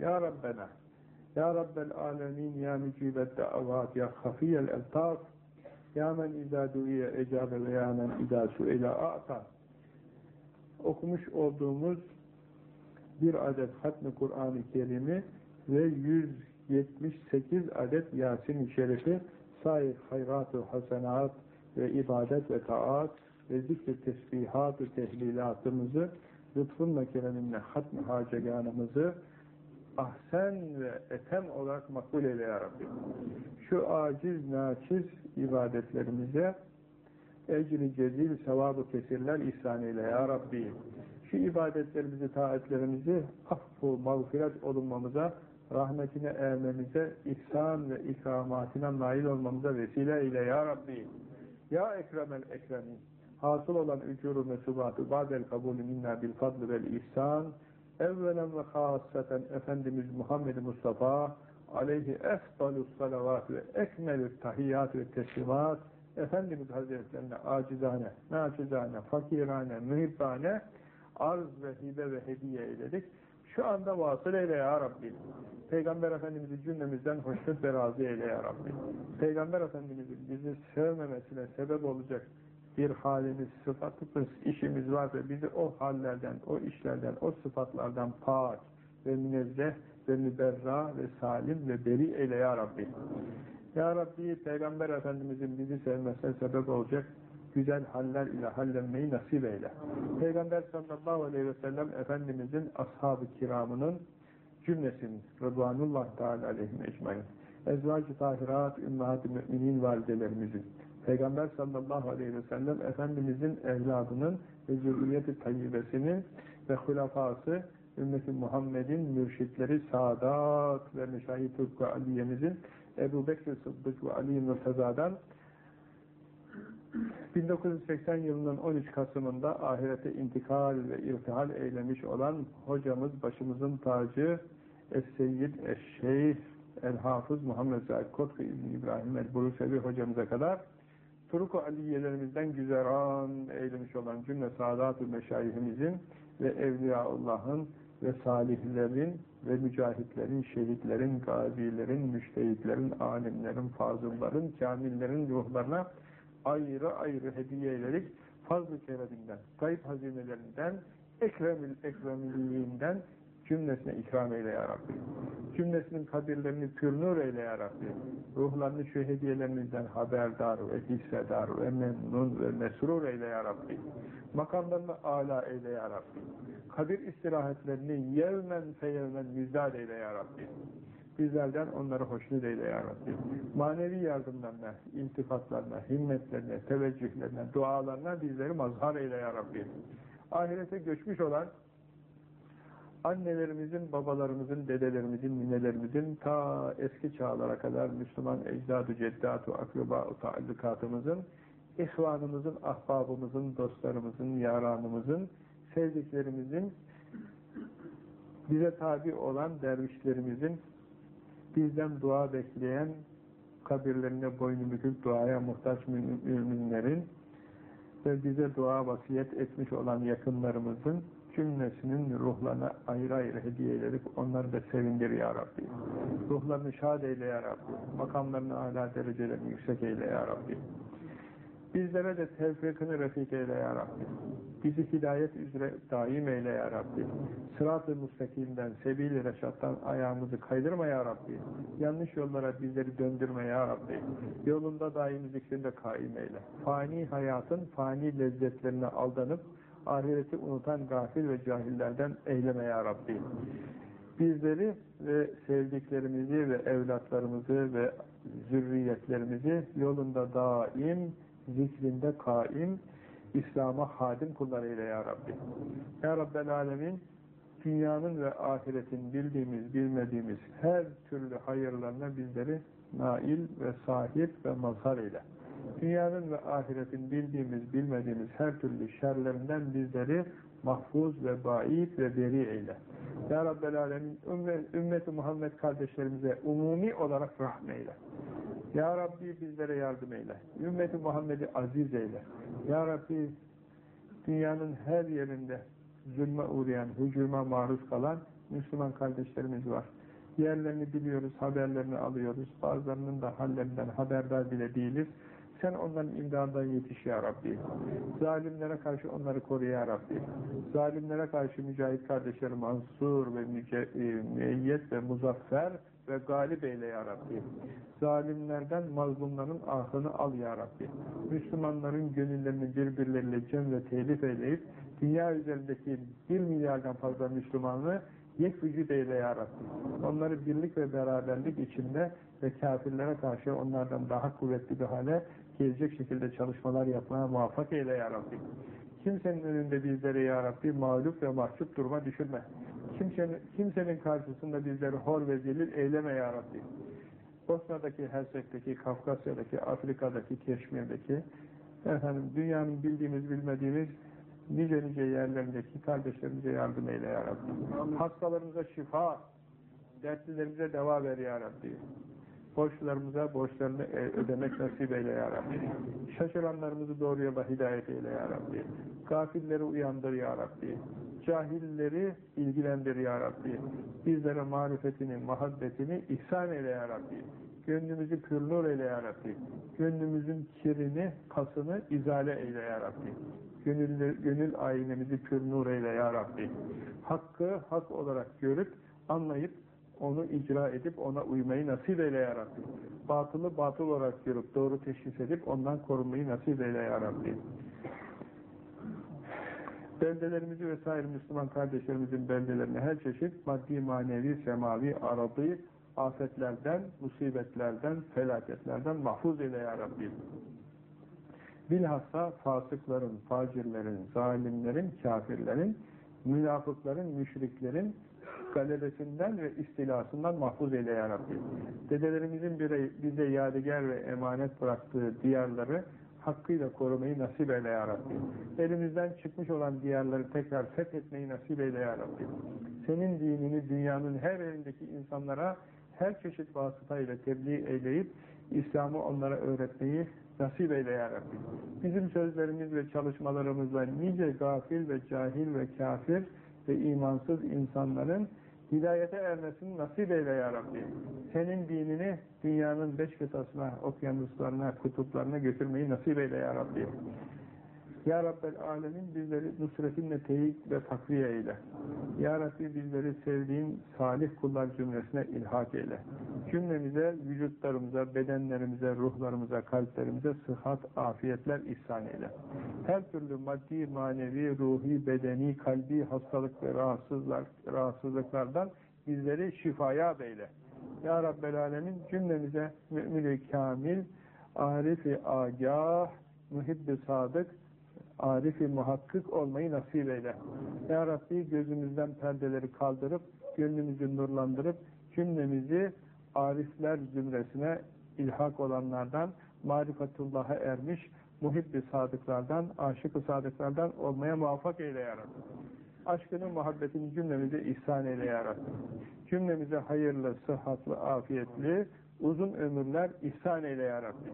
Ya Rabbena Ya Rabbel Alemin Ya Mücibet Da'avat Ya Hafiyel Eltaf Ya Men İzâ Du'iye Ecabe ve Ya Men İzâ Su'ila A'ta. Okumuş olduğumuz bir adet hatmi Kur'an-ı Kerim'i ve 178 adet Yasin-i Şerifi sair hayrat-ı hasenat ve ibadet ve taat ve zikr-i tesbihat-ı tehlilatımızı lütfunla kereminle hatm-ı haceganımızı ahsen ve etem olarak makbul eyle ya Rabbi. Şu aciz, naçiz ibadetlerimize ecri cezil, sevabı kesirler ihsan eyle ya Rabbi. Şu ibadetlerimizi, taatlerimizi affu, mağfiret olunmamıza, rahmetine ermemize, ihsan ve ikramatine nail olmamıza vesile eyle ya Rabbi. Ya Ekremel Ekremin, hasıl olan ücuru mesubatı, badel kabulü minna bil fadlı vel ihsan, evvelen ve hasaten Efendimiz Muhammed Mustafa, aleyhi efdalus salavat ve ekmelü tahiyyat ve teslimat, Efendimiz Hazretlerine acizane, naçizane, fakirane, mühibbane arz ve hibe ve hediye eyledik. Şu anda vasıl eyle ya Rabbi. Peygamber Efendimiz'i cümlemizden hoşnut ve razı eyle ya Rabbi. Peygamber Efendimiz'in bizi sevmemesine sebep olacak bir halimiz, sıfatımız, işimiz varsa bizi o hallerden, o işlerden, o sıfatlardan pak ve münezzeh ve müberra ve salim ve beri eyle ya Rabbi. Ya Rabbi Peygamber Efendimizin bizi sevmesine sebep olacak güzel haller ile hallenmeyi nasip eyle. Peygamber sallallahu aleyhi ve sellem Efendimizin ashab-ı kiramının cümlesinin Rıdvanullah Teala aleyhim ecmain. Ezvacı tahirat, ümmahat-ı müminin validelerimizin, Peygamber sallallahu aleyhi ve sellem Efendimizin evladının ve zürriyeti tayyibesinin ve hulafası, ümmeti Muhammed'in mürşitleri Sadat ve Meşahit Tıbbı Aliye'mizin Ebu Bekir Sıddık ve Ali Mürteza'dan 1980 yılının 13 Kasım'ında ahirete intikal ve irtihal eylemiş olan hocamız, başımızın tacı Es-Seyyid Es-Şeyh El-Hafız Muhammed Zahid Kotku İbrahim El-Burusevi hocamıza kadar Turuk-u Aliyelerimizden güzeran eylemiş olan cümle Sadat-ı Meşayihimizin ve Evliyaullah'ın ve salihlerin ve mücahitlerin, şehitlerin, gazilerin, müştehitlerin, alimlerin, fazılların, kamillerin ruhlarına ayrı ayrı hediye ederek fazl-ı kereminden, kayıp hazinelerinden, ekremil ekremiliğinden cümlesine ikram eyle ya Rabbi. Cümlesinin kabirlerini pürnur eyle ya Rabbi. Ruhlarını şu hediyelerimizden haberdar ve hissedar ve memnun ve mesrur eyle ya Rabbi. Makamlarını âlâ eyle ya Rabbi. Kabir istirahatlerini yevmen feyevmen müzdad eyle ya Rabbi. Bizlerden onları hoşnut eyle ya Rabbi. Manevi yardımlarına, iltifatlarına, himmetlerine, teveccühlerine, dualarına bizleri mazhar eyle ya Rabbi. Ahirete göçmüş olan annelerimizin, babalarımızın, dedelerimizin, ninelerimizin ta eski çağlara kadar Müslüman ecdadu, ceddatu, akraba, taallukatımızın, ihvanımızın, ahbabımızın, dostlarımızın, yaranımızın, sevdiklerimizin, bize tabi olan dervişlerimizin, bizden dua bekleyen, kabirlerine boynu büküp duaya muhtaç müminlerin ve bize dua vasiyet etmiş olan yakınlarımızın cümlesinin ruhlarına ayrı ayrı hediye ederek onları da sevindir ya Rabbi. Ruhlarını şad eyle ya Rabbi. Makamlarını âlâ derecelerini yüksek eyle ya Rabbi. Bizlere de tevfikini refik eyle ya Rabbi. Bizi hidayet üzere daim eyle ya Rabbi. Sırat-ı müstakimden, sebil-i reşattan ayağımızı kaydırma ya Rabbi. Yanlış yollara bizleri döndürme ya Rabbi. Yolunda daim zikrinde kaim eyle. Fani hayatın fani lezzetlerine aldanıp ahireti unutan gafil ve cahillerden eyleme ya Rabbi. Bizleri ve sevdiklerimizi ve evlatlarımızı ve zürriyetlerimizi yolunda daim, zikrinde kaim, İslam'a hadim kullarıyla ya Rabbi. Ya Rabbel Alemin, dünyanın ve ahiretin bildiğimiz, bilmediğimiz her türlü hayırlarına bizleri nail ve sahip ve mazhar eyle. Dünyanın ve ahiretin bildiğimiz, bilmediğimiz her türlü şerlerinden bizleri mahfuz ve bait ve beri eyle. Ya Rabbel Alemin, ümmet-i Muhammed kardeşlerimize umumi olarak rahmeyle. Ya Rabbi bizlere yardım eyle. Ümmeti Muhammed'i aziz eyle. Ya Rabbi dünyanın her yerinde zulme uğrayan, hücuma maruz kalan Müslüman kardeşlerimiz var. Yerlerini biliyoruz, haberlerini alıyoruz. Bazılarının da hallerinden haberdar bile değiliz. Sen onların imdadına yetiş ya Rabbi. Zalimlere karşı onları koru ya Rabbi. Zalimlere karşı mücahit kardeşleri mansur ve e, müeyyet ve muzaffer ve galip eyle ya Rabbi. Zalimlerden mazlumların ahını al ya Rabbi. Müslümanların gönüllerini birbirleriyle cem ve telif eyleyip dünya üzerindeki bir milyardan fazla Müslümanlığı yek vücut eyle ya Rabbi. Onları birlik ve beraberlik içinde ve kafirlere karşı onlardan daha kuvvetli bir hale gelecek şekilde çalışmalar yapmaya muvaffak eyle ya Rabbi. Kimsenin önünde bizleri ya Rabbi mağlup ve mahcup duruma düşürme. Kimsenin, kimsenin karşısında bizleri hor ve zelil eyleme ya Rabbi. Bosna'daki, Hersek'teki, Kafkasya'daki, Afrika'daki, Keşmir'deki, efendim dünyanın bildiğimiz bilmediğimiz nice nice yerlerindeki kardeşlerimize yardım eyle ya Rabbi. Hastalarımıza şifa, dertlilerimize deva ver ya Rabbi. Borçlarımıza borçlarını e, ödemek nasip eyle ya Rabbi. Şaşıranlarımızı doğru yola hidayet eyle ya Rabbi. Gafilleri uyandır ya Rabbi. Cahilleri ilgilendir ya Rabbi. Bizlere marifetini, muhabbetini ihsan eyle ya Rabbi. Gönlümüzü pür eyle ya Rabbi. Gönlümüzün kirini, pasını izale eyle ya Rabbi. Gönül, gönül aynemizi pür nur eyle ya Rabbi. Hakkı hak olarak görüp, anlayıp, onu icra edip ona uymayı nasip eyle ya Rabbi. Batılı batıl olarak görüp doğru teşhis edip ondan korunmayı nasip eyle ya Rabbi. Beldelerimizi vesaire Müslüman kardeşlerimizin beldelerini her çeşit maddi, manevi, semavi, aradı, afetlerden, musibetlerden, felaketlerden mahfuz eyle ya Rabbi. Bilhassa fasıkların, facirlerin, zalimlerin, kafirlerin, münafıkların, müşriklerin, galebesinden ve istilasından mahfuz eyle ya Rabbi. Dedelerimizin bize yadigar ve emanet bıraktığı diyarları hakkıyla korumayı nasip eyle ya Rabbi. Elimizden çıkmış olan diyarları tekrar fethetmeyi nasip eyle ya Rabbi. Senin dinini dünyanın her yerindeki insanlara her çeşit vasıtayla tebliğ eyleyip İslam'ı onlara öğretmeyi nasip eyle ya Rabbi. Bizim sözlerimiz ve çalışmalarımızla nice gafil ve cahil ve kafir ve imansız insanların hidayete ermesini nasip eyle ya Rabbi. Senin dinini dünyanın beş kıtasına, okyanuslarına, kutuplarına götürmeyi nasip eyle ya Rabbi. Ya Rabbel Alemin bizleri nusretinle teyit ve takviye eyle. Ya Rabbi bizleri sevdiğin salih kullar cümlesine ilhak eyle. Cümlemize, vücutlarımıza, bedenlerimize, ruhlarımıza, kalplerimize sıhhat, afiyetler ihsan eyle. Her türlü maddi, manevi, ruhi, bedeni, kalbi hastalık ve rahatsızlar, rahatsızlıklardan bizleri şifaya beyle. Ya Rabbel Alemin cümlemize mümin-i kamil, arif-i agah, muhibbi sadık, arifi muhakkık olmayı nasip eyle. Ya Rabbi gözümüzden perdeleri kaldırıp, gönlümüzü nurlandırıp, cümlemizi arifler zümresine ilhak olanlardan, marifetullah'a ermiş, muhibbi sadıklardan, aşık-ı sadıklardan olmaya muvaffak eyle ya Rabbi. Aşkını, muhabbetini cümlemize ihsan eyle ya Rabbi. Cümlemize hayırlı, sıhhatlı, afiyetli, uzun ömürler ihsan eyle ya Rabbi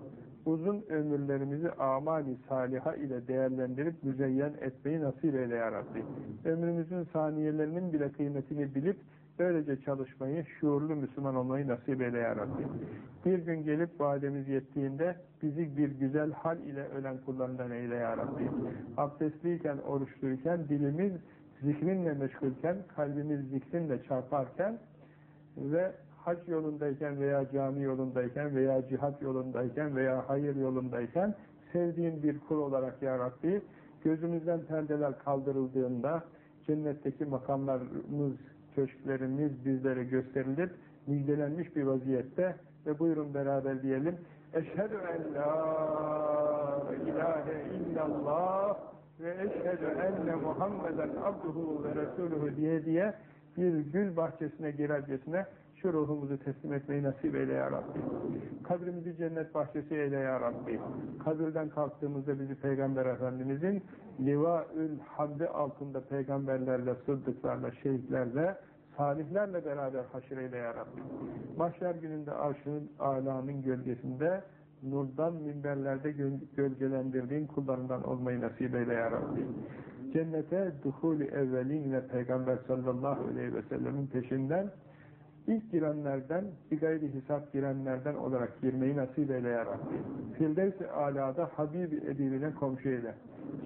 uzun ömürlerimizi amali saliha ile değerlendirip müzeyyen etmeyi nasip eyle ya Rabbi. Ömrümüzün saniyelerinin bile kıymetini bilip böylece çalışmayı, şuurlu Müslüman olmayı nasip eyle ya. Bir gün gelip vademiz yettiğinde bizi bir güzel hal ile ölen kullarından eyle ya Rabbi. Abdestliyken, oruçluyken, dilimiz zikrinle meşgulken, kalbimiz zikrinle çarparken ve hac yolundayken veya cami yolundayken veya cihat yolundayken veya hayır yolundayken sevdiğin bir kul olarak ya gözümüzden perdeler kaldırıldığında cennetteki makamlarımız, köşklerimiz bizlere gösterilir, müjdelenmiş bir vaziyette ve buyurun beraber diyelim. Eşhedü en la ilahe illallah ve eşhedü enne Muhammeden abduhu ve resuluhu diye diye bir gül bahçesine girercesine şu ruhumuzu teslim etmeyi nasip eyle ya Rabbi. Kabrimizi cennet bahçesi eyle ya Rabbi. Kabirden kalktığımızda bizi Peygamber Efendimizin livaül hamdi altında peygamberlerle, sıddıklarla, şehitlerle, salihlerle beraber haşir eyle ya Rabbi. Mahşer gününde arşının, alanın gölgesinde nurdan minberlerde gölgelendirdiğin kullarından olmayı nasip eyle ya Rabbi. cennete duhul-i evvelinle Peygamber sallallahu aleyhi ve sellemin peşinden ilk girenlerden, gayri hesap girenlerden olarak girmeyi nasip eyle ya Rabbi. Firdevs-i alada Habibi edibine komşu eyle.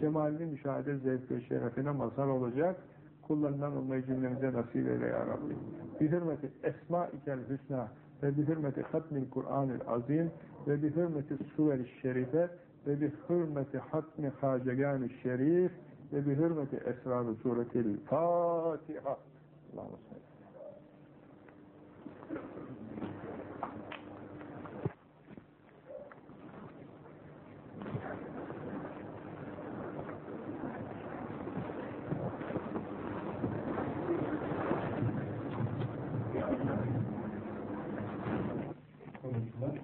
Cemalini müşahede zevk ve şerefine mazhar olacak, kullarından olmayı cümlemize nasip eyle ya Rabbi. Bi hürmeti esma-ikel hüsna ve bi hürmeti hatmil Kur'an-ı azim ve bi hürmeti suver-i şerife ve bi hürmeti hatmi hacegan-ı şerif ve bi hürmeti esrar-ı suretil Fatiha. Allah'ım konuştular.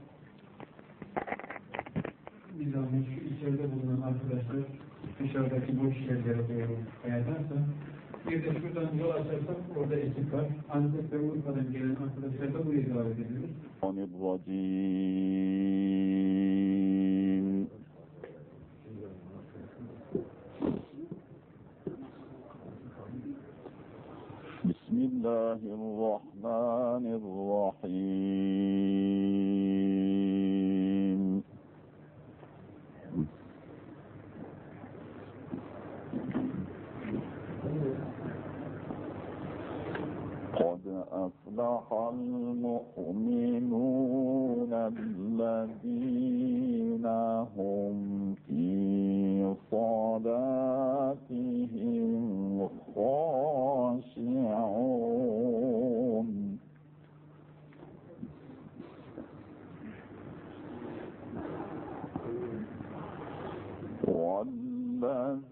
Bir zahmet şu içeride bulunan yaptığı dışarıdaki bu işlerleri beğenmezse bir de şuradan yol açarsak orada eksik var. Antep ve Urfa'dan gelen arkadaşlar bu izah edilir. Anirracim. Bismillahirrahmanirrahim. أفلح المؤمنون الذين هم في صلاتهم خاشعون. والذين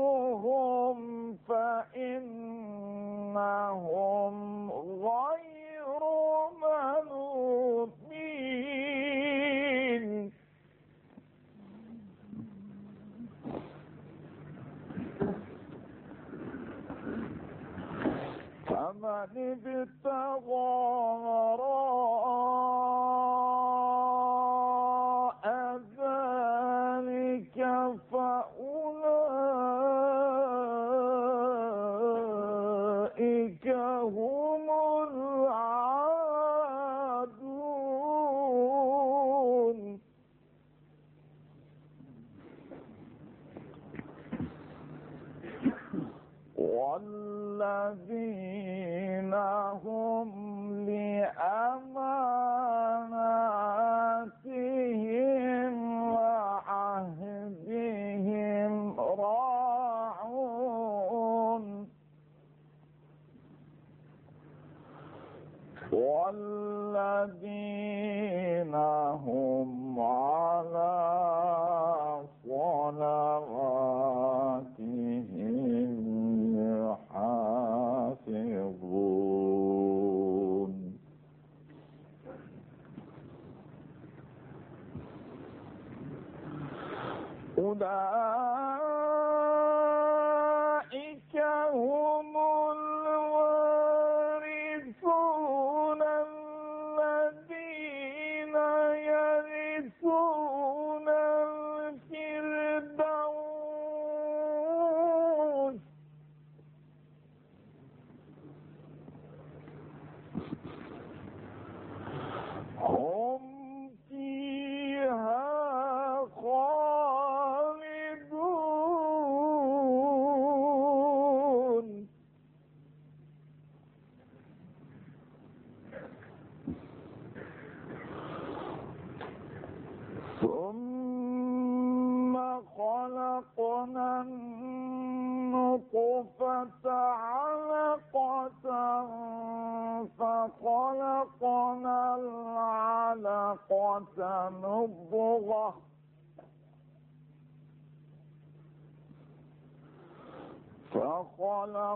أيمانهم فإنهم غير ملومين فمن ابتغى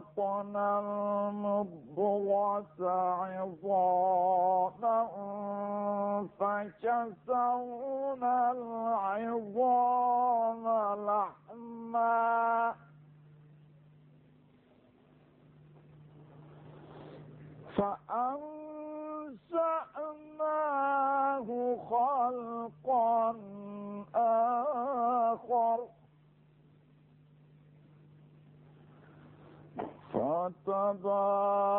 خلقنا المضغة عظاما فكسونا العظام لحما. فأنشأناه خلقا آخر. فتبارك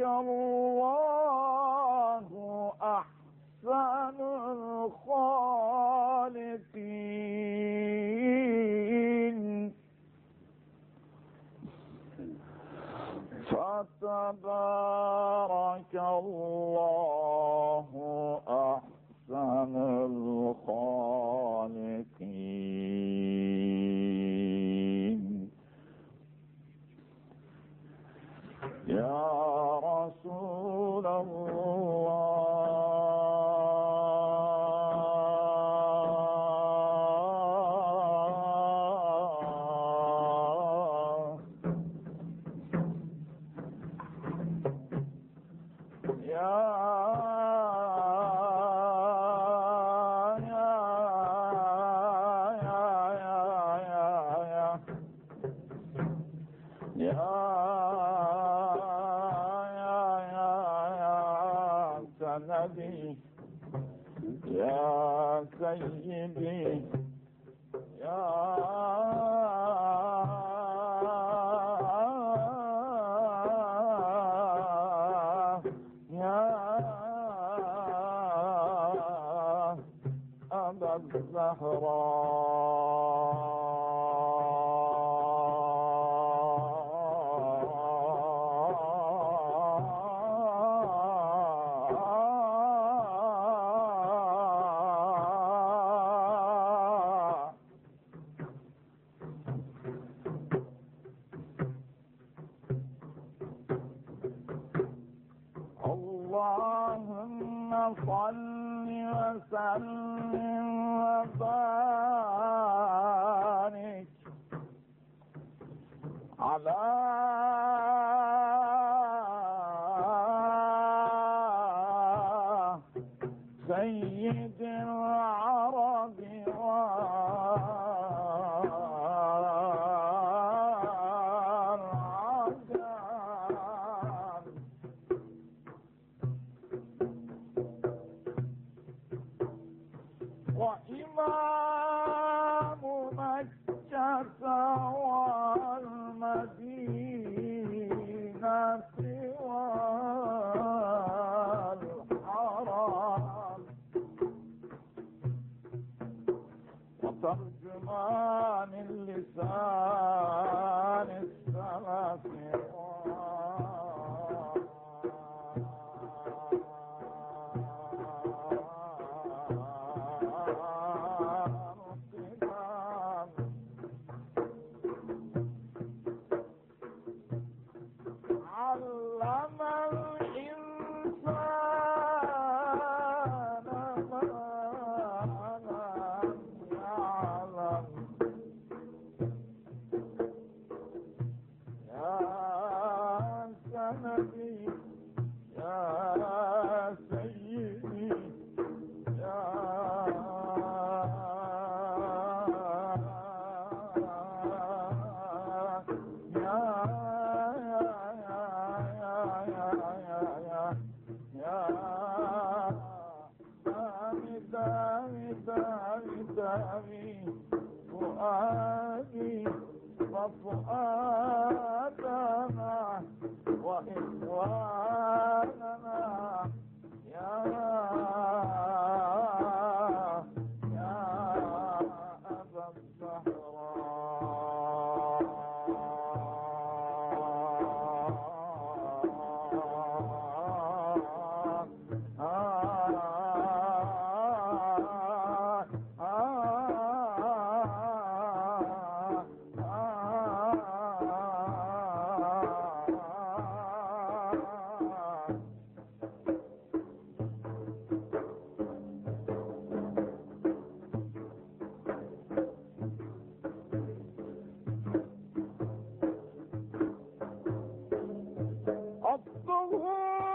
الله أحسن الخالقين. فتبارك الله أحسن الخالقين. Yeah. ترجمان اللسان السلام home.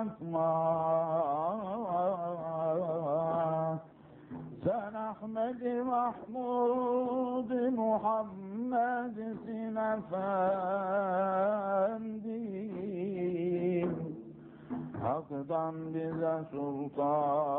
Bakma Sen Ahmed Mahmud Muhammed'sin efendim Hak'tan bize sultan-ı